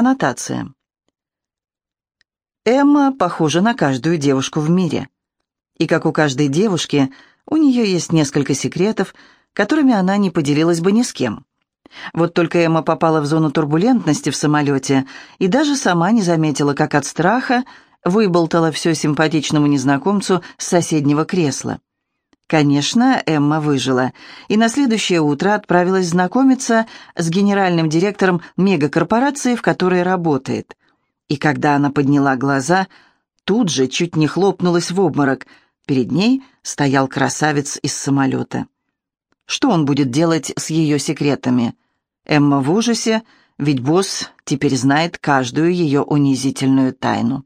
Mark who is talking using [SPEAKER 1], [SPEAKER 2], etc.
[SPEAKER 1] Аннотация. Эмма похожа на каждую девушку в мире. И как у каждой девушки, у нее есть несколько секретов, которыми она не поделилась бы ни с кем. Вот только Эмма попала в зону турбулентности в самолете и даже сама не заметила, как от страха выболтала все симпатичному незнакомцу с соседнего кресла. Конечно, Эмма выжила, и на следующее утро отправилась знакомиться с генеральным директором мегакорпорации, в которой работает. И когда она подняла глаза, тут же чуть не хлопнулась в обморок. Перед ней стоял красавец из самолета. Что он будет делать с ее секретами? Эмма в ужасе, ведь босс теперь знает каждую ее унизительную тайну.